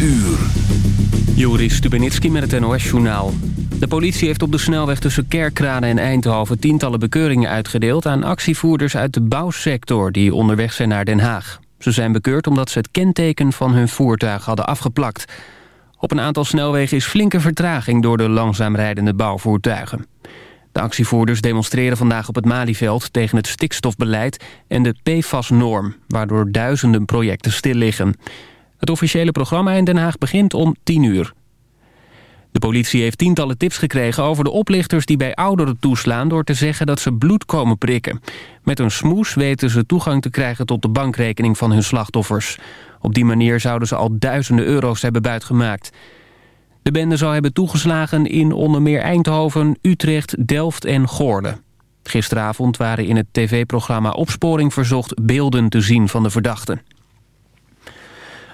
uur. Joris Stubenitski met het NOS-journaal. De politie heeft op de snelweg tussen Kerkrade en Eindhoven... tientallen bekeuringen uitgedeeld aan actievoerders uit de bouwsector... die onderweg zijn naar Den Haag. Ze zijn bekeurd omdat ze het kenteken van hun voertuig hadden afgeplakt. Op een aantal snelwegen is flinke vertraging... door de langzaam rijdende bouwvoertuigen. De actievoerders demonstreren vandaag op het Malieveld... tegen het stikstofbeleid en de PFAS-norm... waardoor duizenden projecten stil liggen. Het officiële programma in Den Haag begint om 10 uur. De politie heeft tientallen tips gekregen over de oplichters die bij ouderen toeslaan... door te zeggen dat ze bloed komen prikken. Met een smoes weten ze toegang te krijgen tot de bankrekening van hun slachtoffers. Op die manier zouden ze al duizenden euro's hebben buitgemaakt. De bende zou hebben toegeslagen in onder meer Eindhoven, Utrecht, Delft en Goorlen. Gisteravond waren in het tv-programma Opsporing Verzocht beelden te zien van de verdachten.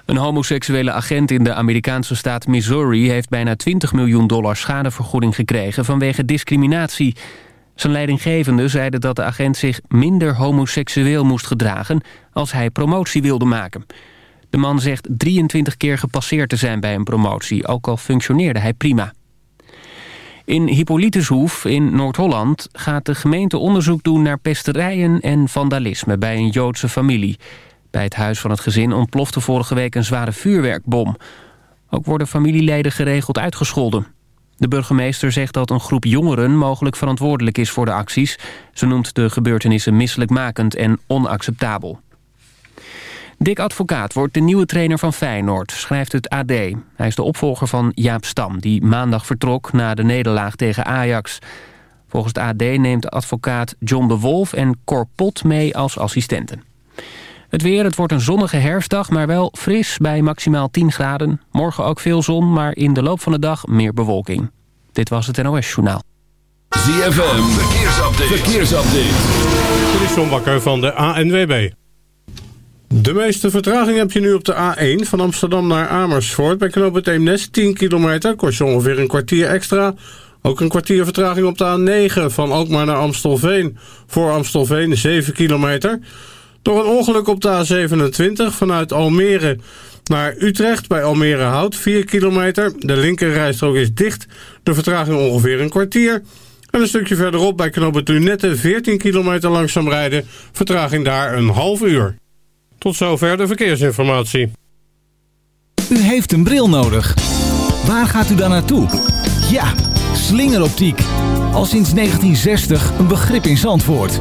Een homoseksuele agent in de Amerikaanse staat Missouri... heeft bijna 20 miljoen dollar schadevergoeding gekregen vanwege discriminatie. Zijn leidinggevende zeiden dat de agent zich minder homoseksueel moest gedragen... als hij promotie wilde maken. De man zegt 23 keer gepasseerd te zijn bij een promotie... ook al functioneerde hij prima. In Hippolytushoef in Noord-Holland gaat de gemeente onderzoek doen... naar pesterijen en vandalisme bij een Joodse familie... Bij het huis van het gezin ontplofte vorige week een zware vuurwerkbom. Ook worden familieleden geregeld uitgescholden. De burgemeester zegt dat een groep jongeren mogelijk verantwoordelijk is voor de acties. Ze noemt de gebeurtenissen misselijkmakend en onacceptabel. Dick Advocaat wordt de nieuwe trainer van Feyenoord, schrijft het AD. Hij is de opvolger van Jaap Stam, die maandag vertrok na de nederlaag tegen Ajax. Volgens het AD neemt advocaat John de Wolf en Cor Pot mee als assistenten. Het weer, het wordt een zonnige herfstdag, maar wel fris bij maximaal 10 graden. Morgen ook veel zon, maar in de loop van de dag meer bewolking. Dit was het NOS Journaal. ZFM, verkeersupdate. verkeersupdate. Dit is John Bakker van de ANWB. De meeste vertraging heb je nu op de A1 van Amsterdam naar Amersfoort. Bij knoop het Eemnes 10 kilometer, kost je ongeveer een kwartier extra. Ook een kwartier vertraging op de A9 van Alkmaar naar Amstelveen. Voor Amstelveen 7 kilometer. Door een ongeluk op de A27 vanuit Almere naar Utrecht bij Almere Hout 4 kilometer. De linkerrijstrook is dicht. De vertraging ongeveer een kwartier. En een stukje verderop bij knooppunt Lunette 14 kilometer langzaam rijden. Vertraging daar een half uur. Tot zover de verkeersinformatie. U heeft een bril nodig. Waar gaat u dan naartoe? Ja, slingeroptiek. Al sinds 1960 een begrip in Zandvoort.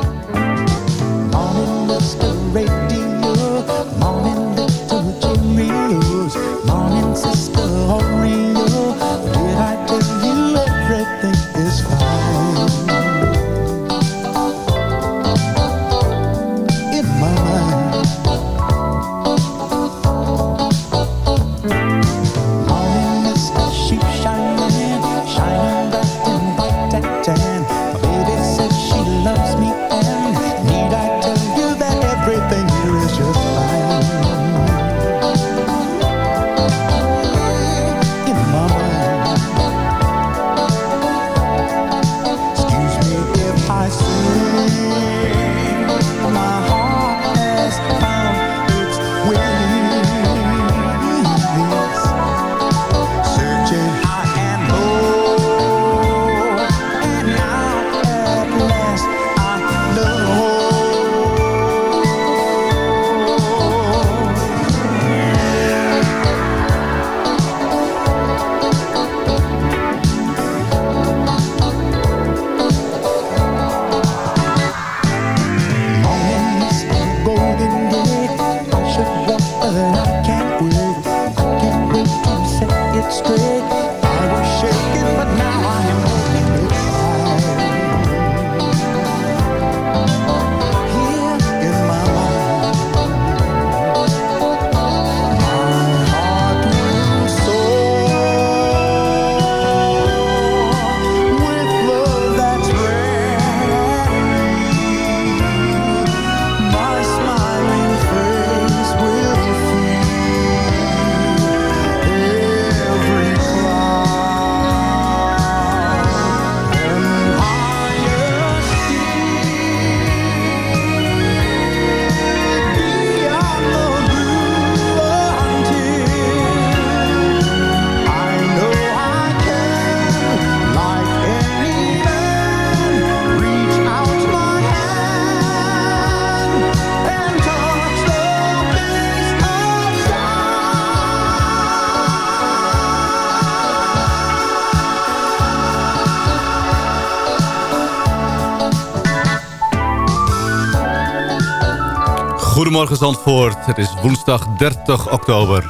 Morgen Zandvoort. Het is woensdag 30 oktober.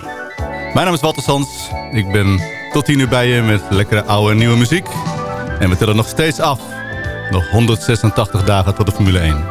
Mijn naam is Walter Sands. Ik ben tot 10 uur bij je met lekkere oude en nieuwe muziek. En we tellen nog steeds af. Nog 186 dagen tot de Formule 1.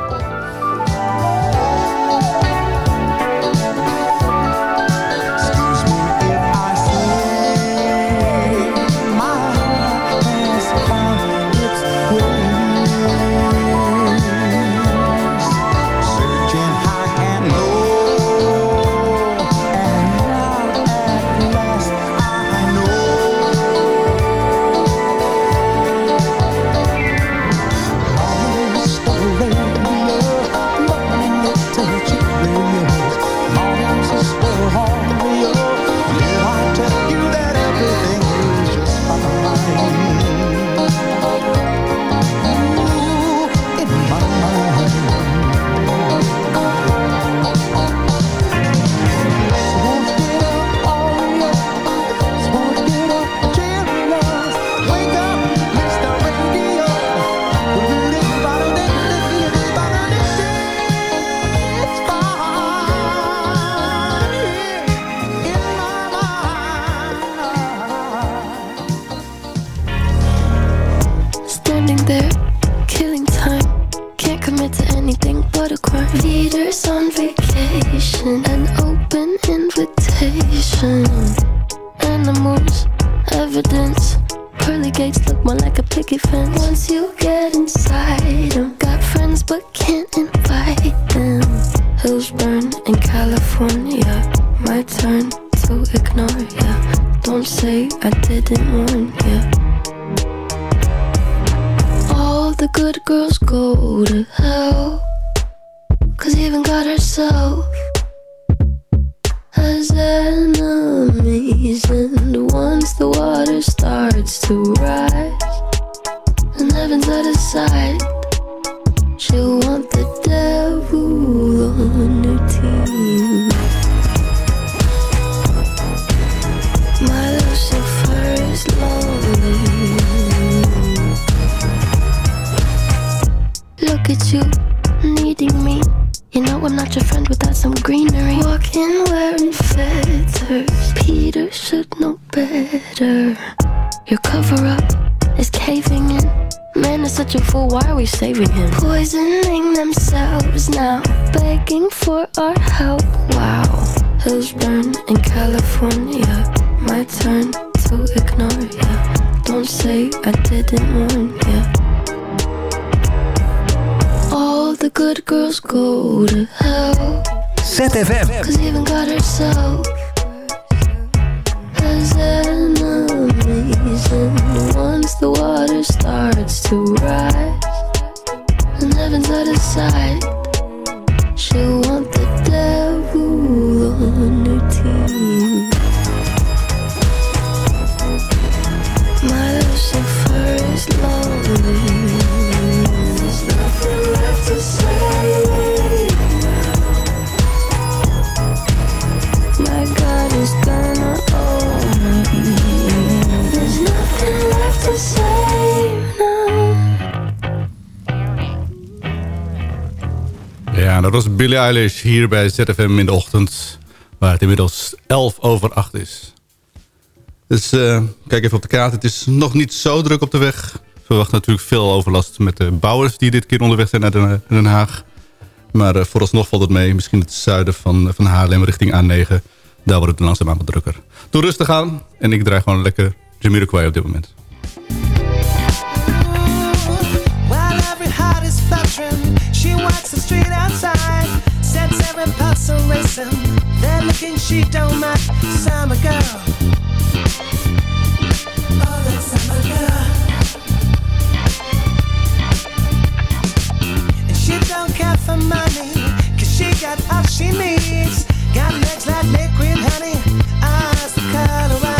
and heaven's out of sight. She'll want the devil on her team. My Lucifer is lonely. Look at you, needing me. You know I'm not your friend without some greenery. Walking wearing feathers. Peter should know better. Your cover up is caving in. Man is such a fool, why are we saving him? Poisoning themselves now, begging for our help. Wow, hills burn in California. My turn to ignore ya. Don't say I didn't warn ya. All the good girls go to hell. ZFM. Cause even God herself has an and once the water starts to rise, and heaven's out of sight, she'll want the devil Dat was Billie Eilish hier bij ZFM in de ochtend. Waar het inmiddels 11 over 8 is. Dus eh, kijk even op de kaart. Het is nog niet zo druk op de weg. We verwachten natuurlijk veel overlast met de bouwers die dit keer onderweg zijn naar Den, Haag. Maar eh, vooralsnog valt het mee. Misschien het zuiden van, van Haarlem richting A9. Daar wordt het langzaamaan wat drukker. Doe rustig aan. En ik draai gewoon lekker Jamiroquai op dit moment. She walks the street outside. Sets every a racing. That looking she don't mind. Summer girl. Oh, that summer girl. And she don't care for money, cause she got all she needs. Got legs like liquid honey, eyes the color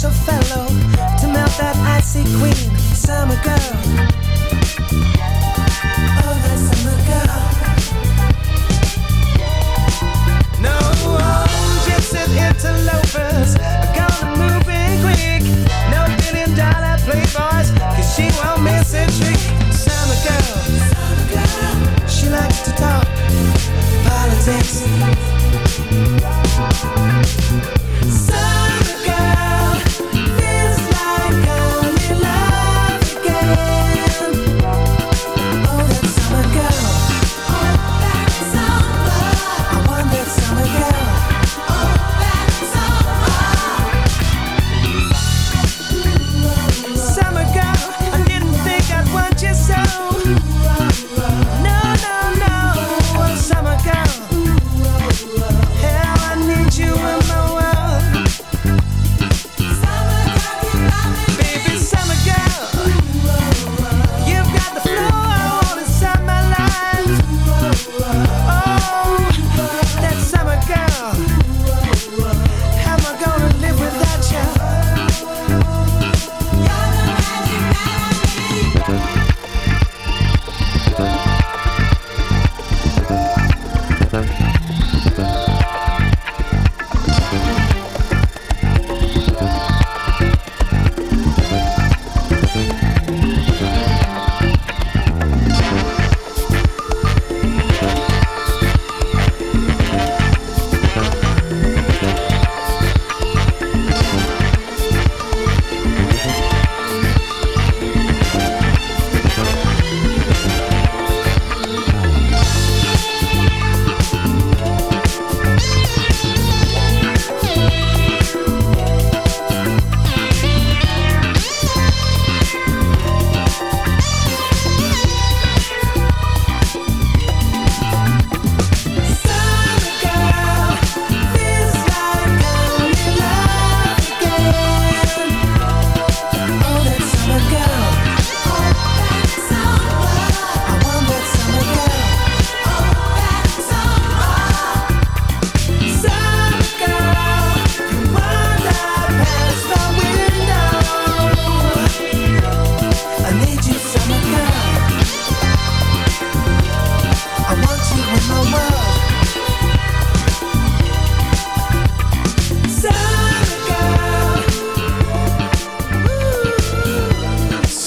special fellow to melt that icy queen, summer girl.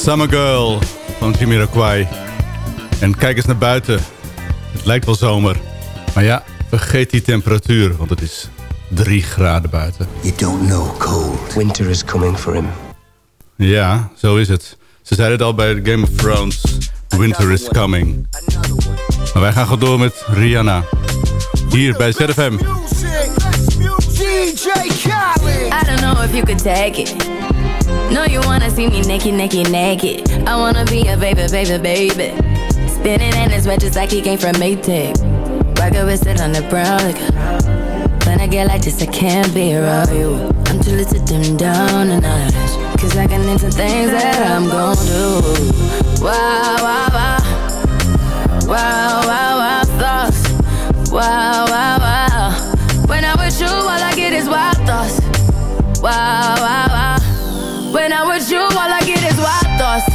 Summer Girl van Jamiroquai. En kijk eens naar buiten. Het lijkt wel zomer. Maar ja, vergeet die temperatuur, want het is 3 graden buiten. You don't know cold. Winter is coming for him. Ja, zo is het. Ze zeiden het al bij Game of Thrones. Winter is coming. Maar wij gaan gewoon door met Rihanna. Hier bij ZFM. I don't know if you could take it. No, you wanna see me naked, naked, naked. I wanna be a baby, baby, baby. Spinning in his red just like he came from Maytag. Rocket with it on the brown like When I get like this, I can't be around you. I'm too little to dim down a notch. Cause I can into things that I'm gon' do. Wow, wow, wow. Wow, wow, wow, thoughts. Wow, wow, wow. When I'm with you, all I get is wild thoughts. Wow, wow. When I'm with you, all I get is wild thoughts.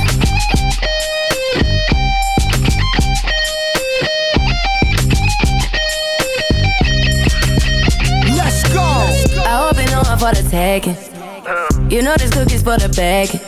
Let's go. I hope you know I'm for the taking. You know this cookie's for the bag.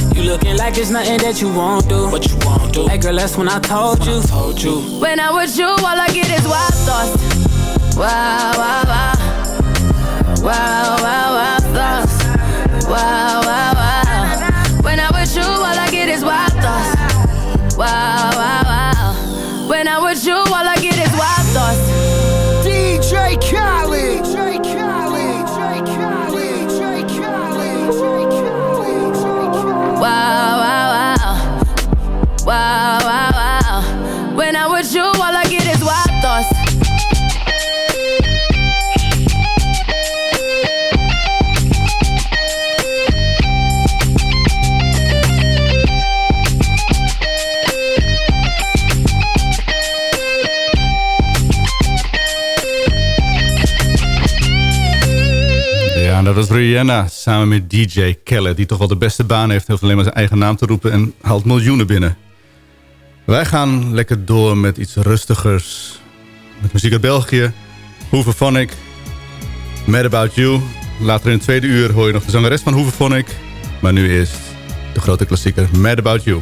You looking like it's nothing that you won't do. What you won't do. Hey girl, that's when I told you. Told you. When I'm with you, all I get is wild thoughts. Wow, wow, wow. Wow, wow, wow, thoughts. Wow, wow, wow. Was Rihanna samen met DJ Kelle... die toch wel de beste baan heeft. Heeft alleen maar zijn eigen naam te roepen en haalt miljoenen binnen. Wij gaan lekker door met iets rustigers. Met muziek uit België. Hooverphonic. Mad About You. Later in het tweede uur hoor je nog de zangeres van Hooverphonic. Maar nu eerst de grote klassieker Mad About You.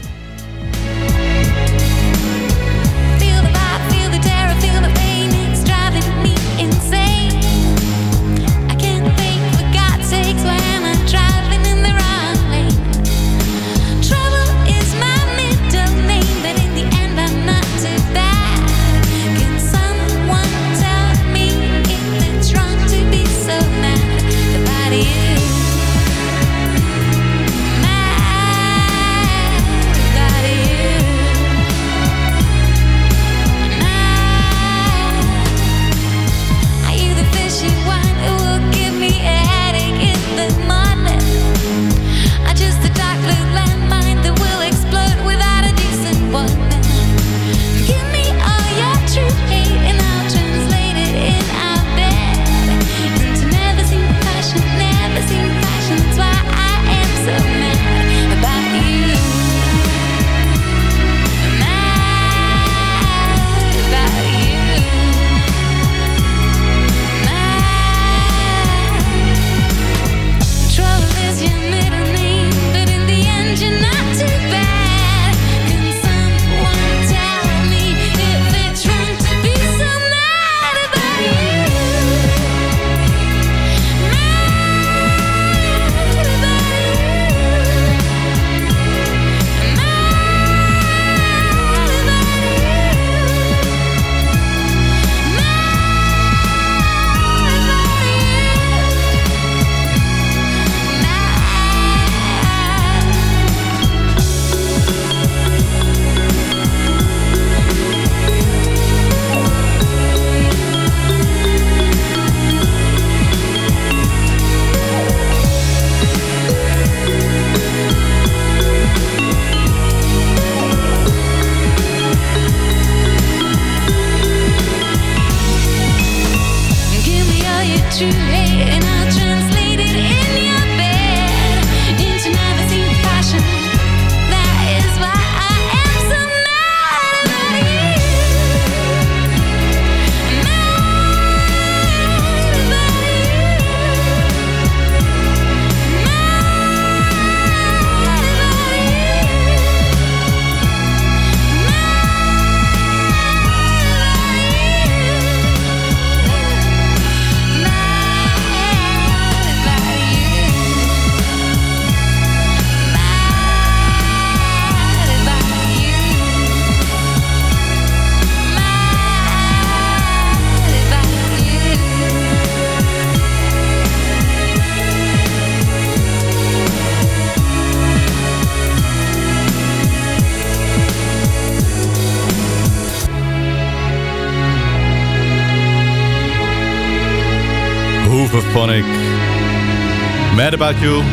Mad About You.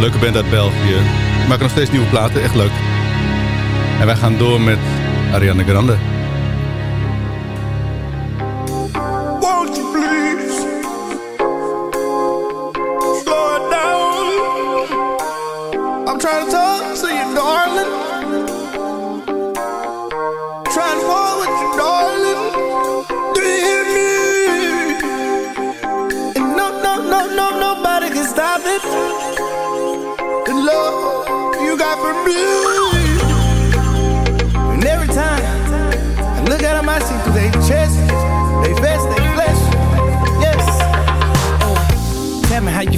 Leuke band uit België. Maken nog steeds nieuwe platen, echt leuk. En wij gaan door met Ariana Grande.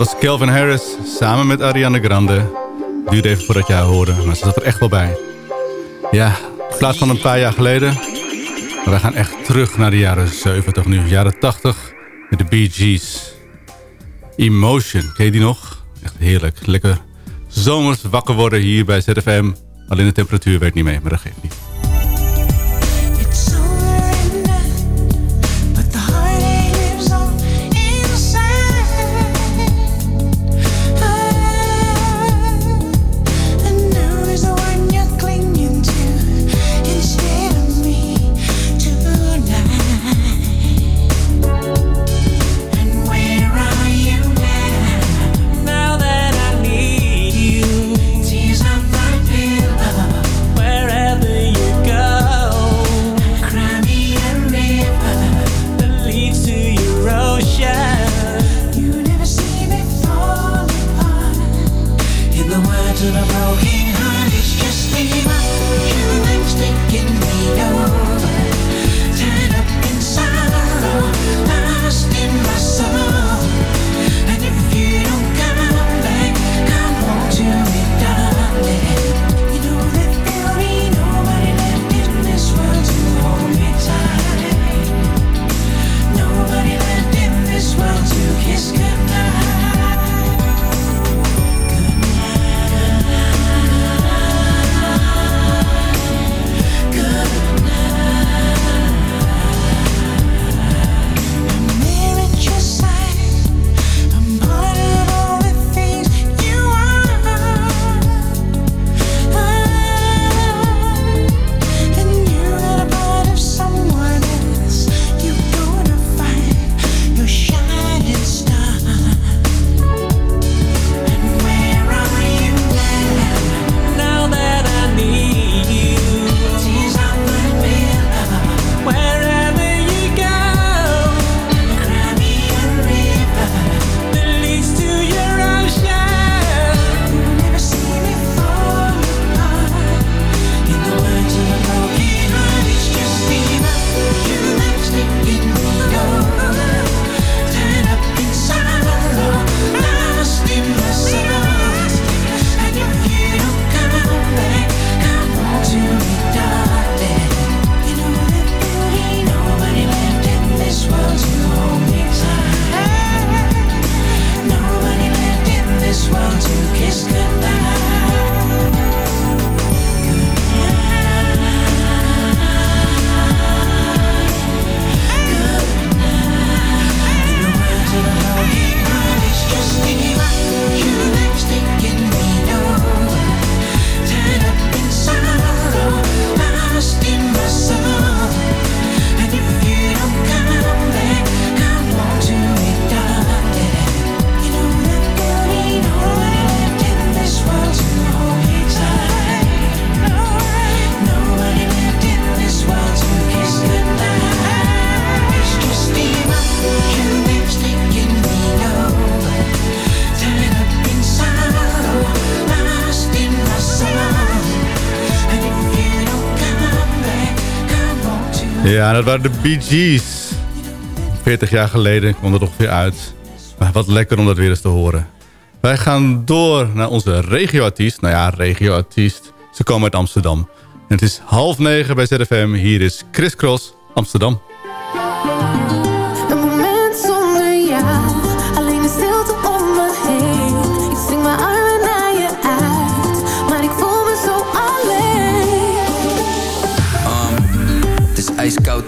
was Kelvin Harris samen met Ariana Grande. Duurde even voordat jij hoorde, maar ze zat er echt wel bij. Ja, in plaats van een paar jaar geleden. Maar wij gaan echt terug naar de jaren 70 nu. Jaren 80 met de Bee Gees. Emotion, ken je die nog? Echt heerlijk. Lekker zomers wakker worden hier bij ZFM. Alleen de temperatuur werkt niet mee, maar dat geeft niet. Ja, dat waren de Bee Gees. 40 jaar geleden kwam dat ongeveer uit. Maar wat lekker om dat weer eens te horen. Wij gaan door naar onze regioartiest. Nou ja, regioartiest. Ze komen uit Amsterdam. Het is half negen bij ZFM. Hier is Chris Cross, Amsterdam.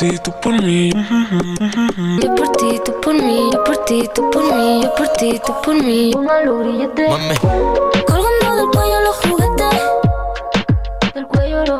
ti, tú por mí. Yo por ti, tú por mí, yo por ti, tú por mí, yo por ti, tú por mí. Póngalo grillete. Colgando del cuello los juguetes. Del cuello los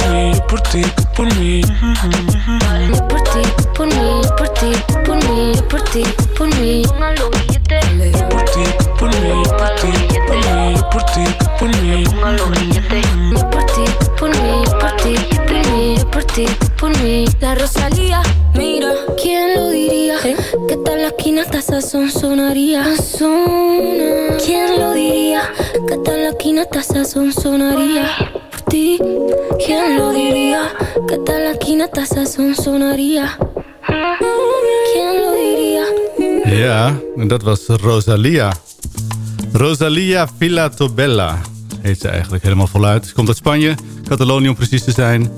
yo por ti, por mí. Yo por ti, por mí, yo por ti, por mí, yo por ti, por mí. Yo por ti, por mí, por ti, por mí, yo por ti, por mí. Por ti, por mí, yo por ti, por mí, yo por ti, por mí. La Rosalía, mira, ¿quién lo diría? Que tal la esquina hasta sazón sonaría. ¿Quién lo diría? Que tal la esquina hasta sazón sonaría. Por ti, ¿quién lo diría? Que sazón sonaría. ¿Quién lo diría? Ja, en dat was Rosalia. Rosalia Villatobella heet ze eigenlijk helemaal voluit. Ze komt uit Spanje, Catalonië om precies te zijn.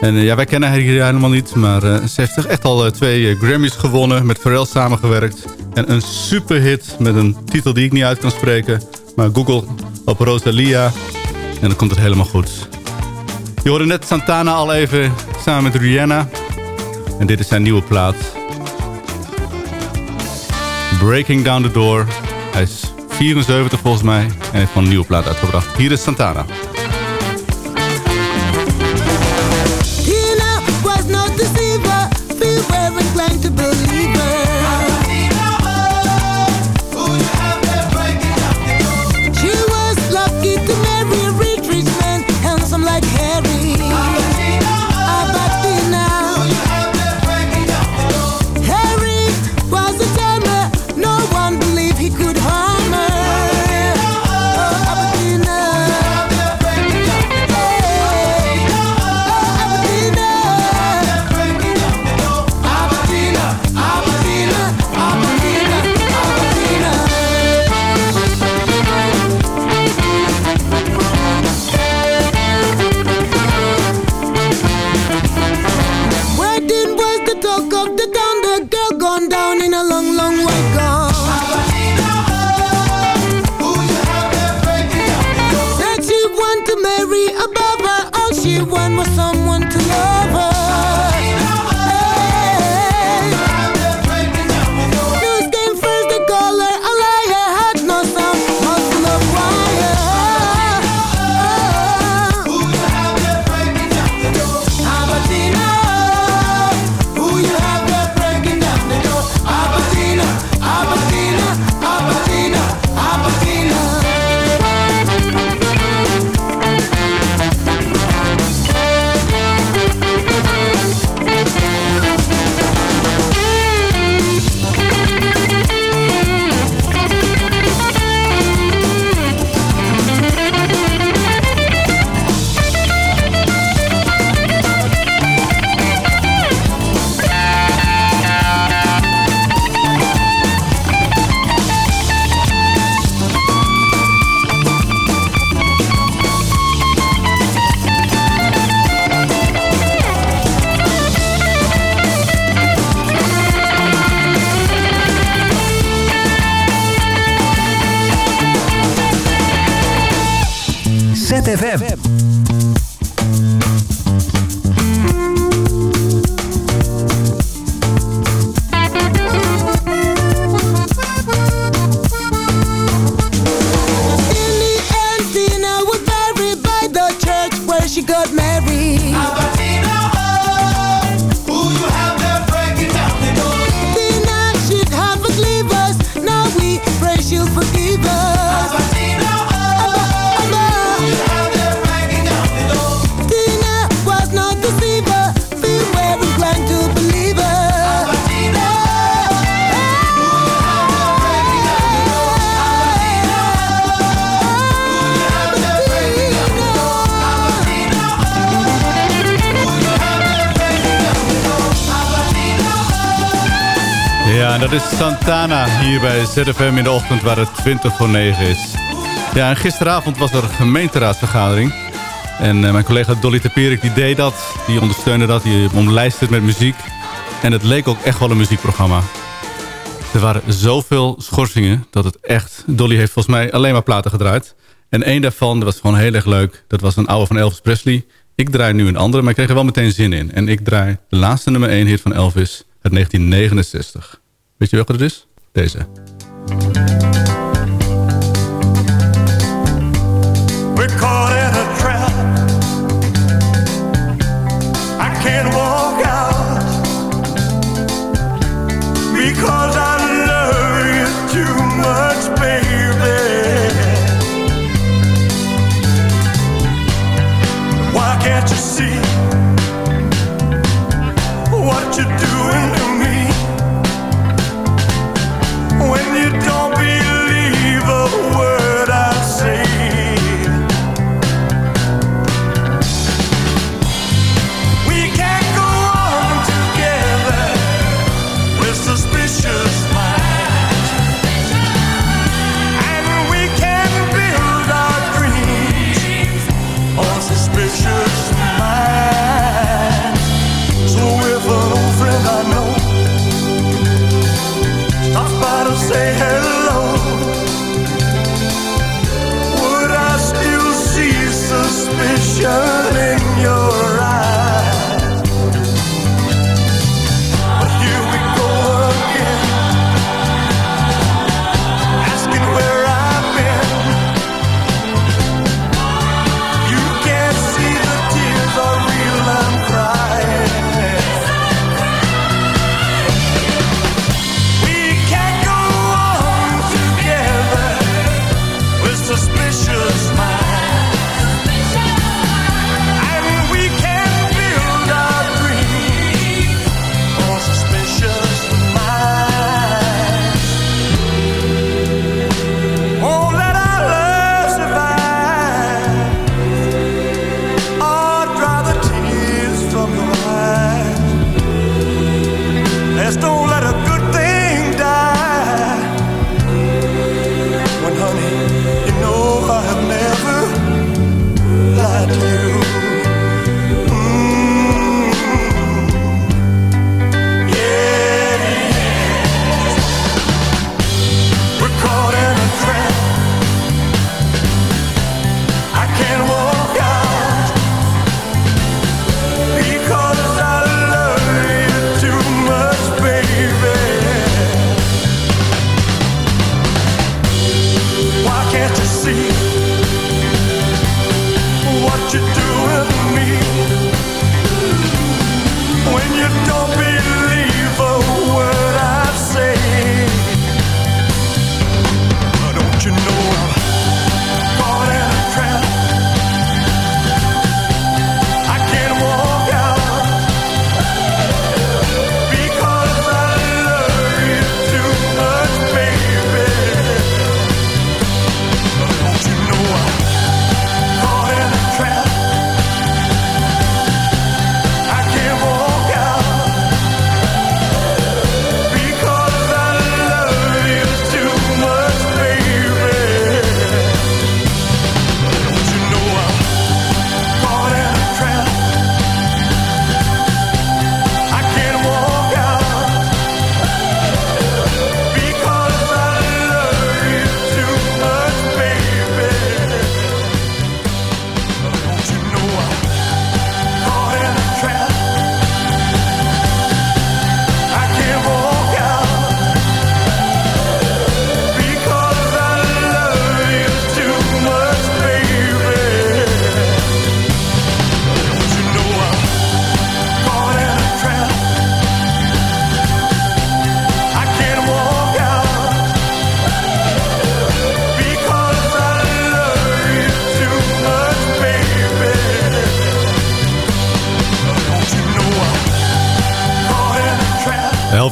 En eh, ja, wij kennen haar hier helemaal niet, maar eh, ze heeft echt al eh, twee Grammys gewonnen, met Pharrell samengewerkt. En een superhit met een titel die ik niet uit kan spreken. Maar Google op Rosalia en dan komt het helemaal goed. Je hoorde net Santana al even samen met Rihanna. En dit is zijn nieuwe plaat. Breaking Down the Door. Hij is 74 volgens mij en heeft van een nieuwe plaat uitgebracht. Hier is Santana. ZFM. Santana hier bij ZFM in de ochtend waar het 20 voor 9 is. Ja, en gisteravond was er een gemeenteraadsvergadering. En eh, mijn collega Dolly Tapierik die deed dat, die ondersteunde dat, die omlijst het met muziek. En het leek ook echt wel een muziekprogramma. Er waren zoveel schorsingen dat het echt... Dolly heeft volgens mij alleen maar platen gedraaid. En één daarvan, dat was gewoon heel erg leuk. Dat was een oude van Elvis Presley. Ik draai nu een andere, maar ik kreeg er wel meteen zin in. En ik draai de laatste nummer 1 hit van Elvis uit 1969. Weet je welke het is? Deze.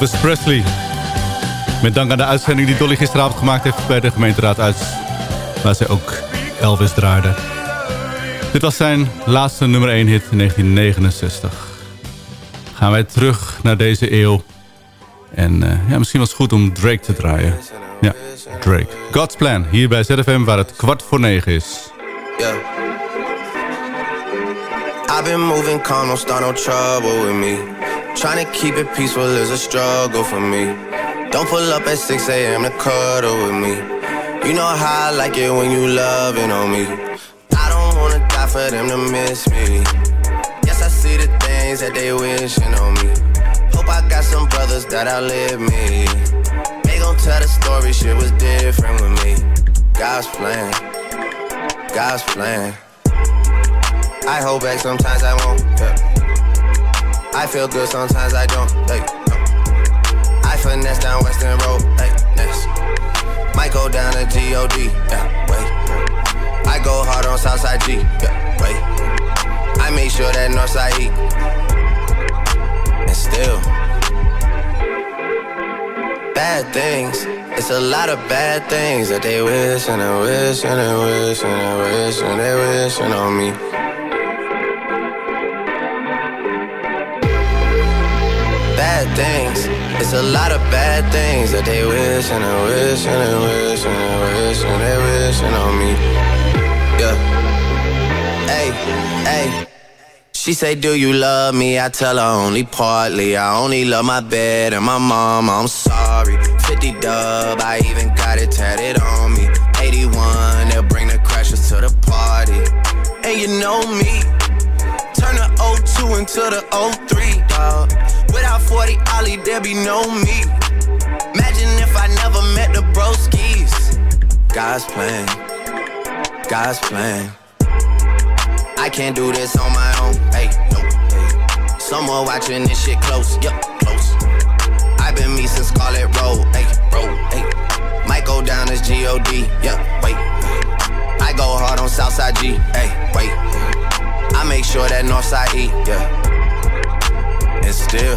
Elvis Presley. Met dank aan de uitzending die Dolly gisteravond gemaakt heeft bij de gemeenteraad uit. Waar zij ook Elvis draaide. Dit was zijn laatste nummer 1 hit in 1969. Gaan wij terug naar deze eeuw. En eh, ja, misschien was het goed om Drake te draaien. Ja, Drake. God's Plan, hier bij ZFM waar het kwart voor negen is. Yeah. I've been moving calm, don't start no trouble with me. Trying to keep it peaceful is a struggle for me. Don't pull up at 6 a.m. to cuddle with me. You know how I like it when you loving on me. I don't wanna die for them to miss me. Yes, I see the things that they wishing on me. Hope I got some brothers that outlive me. They gon' tell the story, shit was different with me. God's plan, God's plan. I hold back, sometimes I won't. Yeah. I feel good, sometimes I don't. Hey, no. I finesse down Western Road. Hey, next. Might go down to God. Yeah, wait. I go hard on Southside G. Yeah, wait. I make sure that Northside E. And still, bad things. It's a lot of bad things that they wish and they wish and they wish and they wish and they wishing on me. Things. It's a lot of bad things that they wish and they wish and they wish and they wish and they wishing on me. Yeah. Hey, hey. She say, Do you love me? I tell her only partly. I only love my bed and my mom. I'm sorry. 50 dub, I even got it tatted on me. 81, they'll bring the crashers to the party. And you know me. Turn the 02 into the 03, dog. Without 40 Ollie, there be no me. Imagine if I never met the broskies. God's plan, God's plan. I can't do this on my own. Hey, no. Someone watching this shit close, yup, close. I've been me since Scarlet Road, hey, road, hey. Might go down as G-O-D, yup, wait. I go hard on Southside G, hey, wait. I make sure that Northside E, yeah. And still,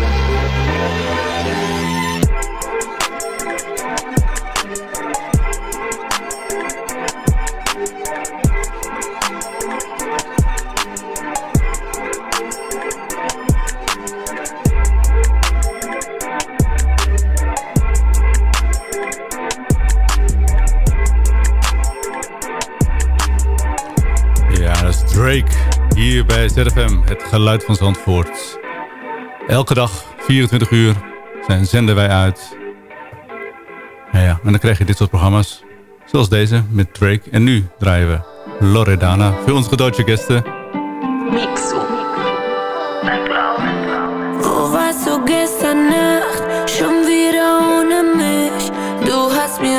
Bij ZFM, het geluid van Zandvoort. Elke dag, 24 uur, zijn zenden wij uit. Ja, ja, en dan krijg je dit soort programma's. Zoals deze, met Drake. En nu draaien we Loredana. Voor onze deutsche gasten. Du gestern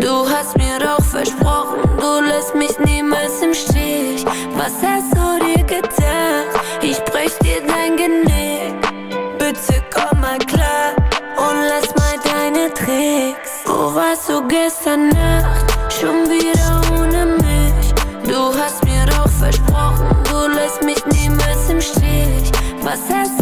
Du hast mir doch versprochen, du lässt mich niemals im Stich. Was hast du dir gedacht? Ich brech dir dein Genick. Bitte komm mal klar und lass mal deine Tricks. Wo warst du gestern Nacht? Schon wieder ohne mich. Du hast mir doch versprochen, du lässt mich niemals im Stich. Was hast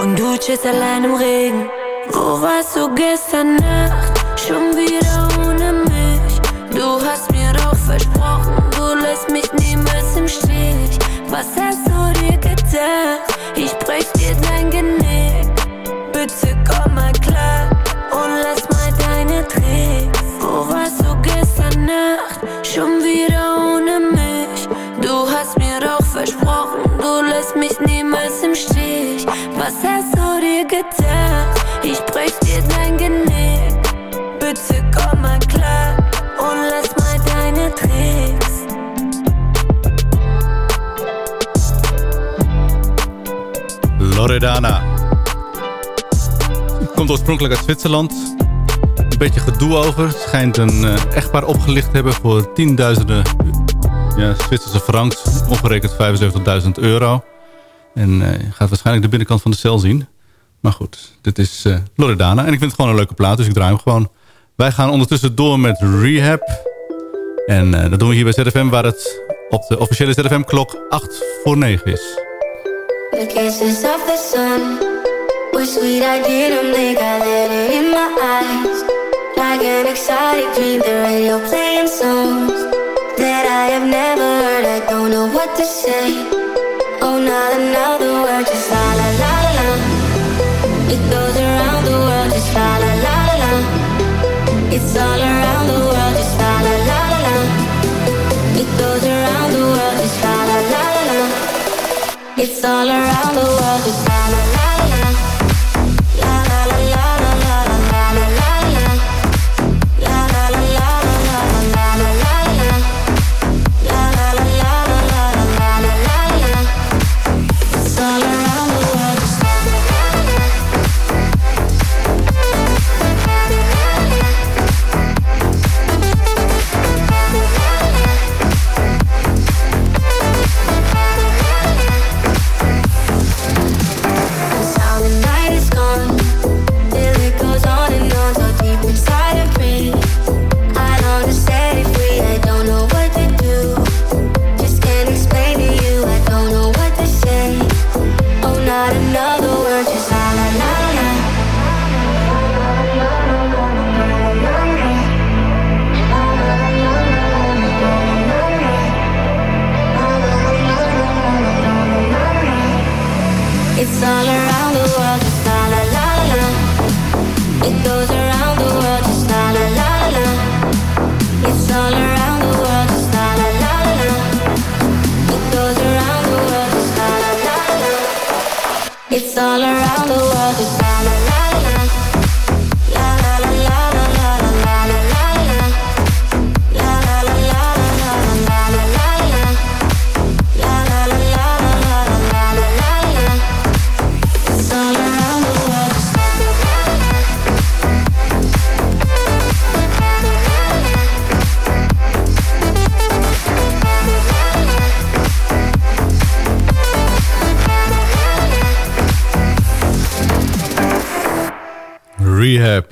Und du chillst allein im Regen. Wo warst du gestern Nacht? Schon wieder ohne mich. Du hast mir doch versprochen, du lässt mich niemals im Stich. Was hast du dir gedacht? Ich brech dir dein Genick. Bitte komm mal klar und lass mal deine Tricks. Wo warst du gestern Nacht? Schon wieder ohne mich. Du hast mir doch versprochen, du lässt mich niemals im Stich. Was hast du dir gedacht? Ich brech dir dein Genick. Bitte komm mal klar und lass mal deine Tricks. Loredana. Komt oorspronkelijk uit Zwitserland. Een beetje gedoe over. Schijnt een eh, echtpaar opgelicht te hebben voor tienduizenden ja, Zwitserse francs. Omgerekend 75.000 euro. En eh, je gaat waarschijnlijk de binnenkant van de cel zien. Maar goed, dit is eh, Loredana. En ik vind het gewoon een leuke plaat, dus ik draai hem gewoon. Wij gaan ondertussen door met Rehab. En eh, dat doen we hier bij ZFM, waar het op de officiële ZFM-klok 8 voor 9 is. The of the sun were sweet. I didn't it in my eyes. Exotic dream, the radio playing songs that I have never heard. I don't know what to say. It's goes around the world, just la la la la. It's all around the world,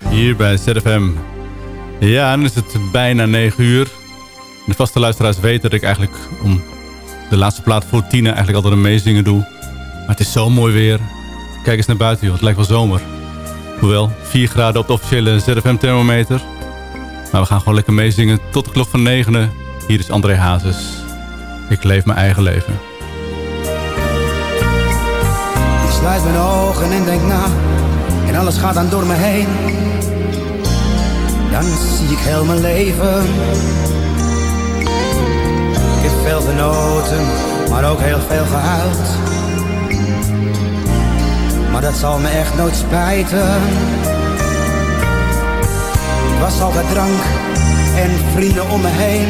Hier bij ZFM. Ja, dan is het bijna 9 uur. De vaste luisteraars weten dat ik eigenlijk om de laatste plaat voor Tina eigenlijk altijd een meezingen doe. Maar het is zo mooi weer. Kijk eens naar buiten, joh. Het lijkt wel zomer. Hoewel, 4 graden op de officiële ZFM-thermometer. Maar we gaan gewoon lekker meezingen tot de klok van 9. Hier is André Hazes. Ik leef mijn eigen leven. Ik sluit mijn ogen en denk na En alles gaat dan door me heen. Dan zie ik heel mijn leven. Ik heb veel genoten Maar ook heel veel gehuild. Maar dat zal me echt nooit spijten. Het was altijd drank en vrienden om me heen.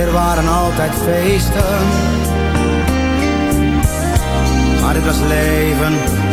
Er waren altijd feesten. Maar dit was leven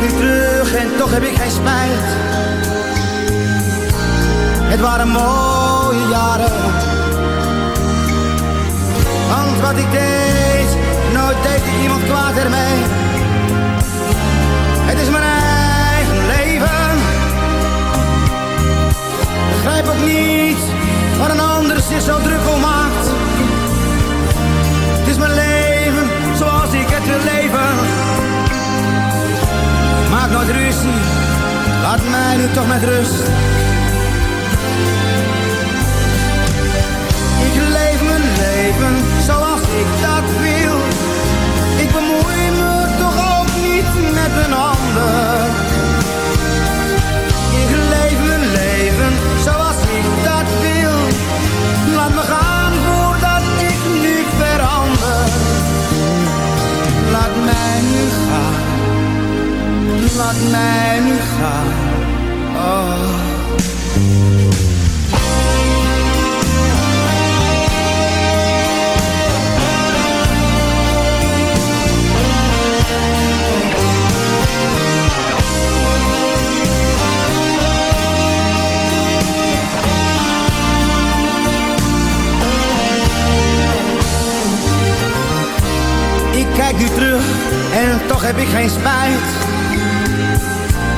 Nu terug en toch heb ik geen spijt. Het waren mooie jaren. Want wat ik deed, nooit deed ik iemand kwaad ermee. Het is mijn eigen leven. Begrijp ook niet waar een ander zich zo druk om maakt. Laat mij nu toch met rust. Ik leef mijn leven zoals ik dat wil. Ik bemoei me toch ook niet met een ander. Laat mij nu gaan. Oh. Kijk nu terug en toch heb ik geen spijt.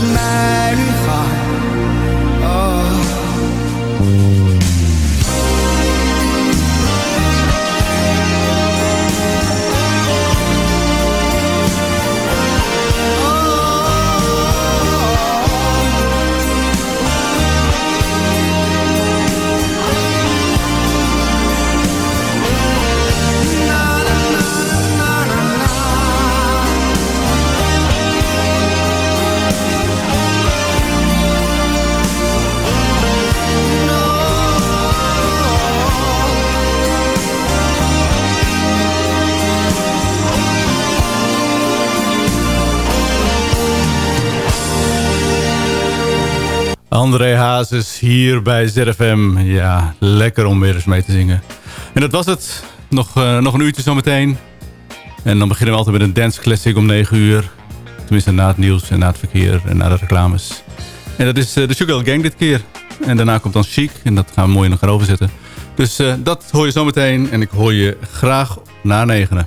Mijn André Hazes hier bij ZFM. Ja, lekker om weer eens mee te zingen. En dat was het. Nog, eh, nog een uurtje zometeen. En dan beginnen we altijd met een dance classic om 9 uur. Tenminste na het nieuws en na het verkeer en na de reclames. En dat is eh, de Sugar Gang dit keer. En daarna komt dan Chic. En dat gaan we mooi nog gaan overzetten. Dus eh, dat hoor je zometeen. En ik hoor je graag na negenen.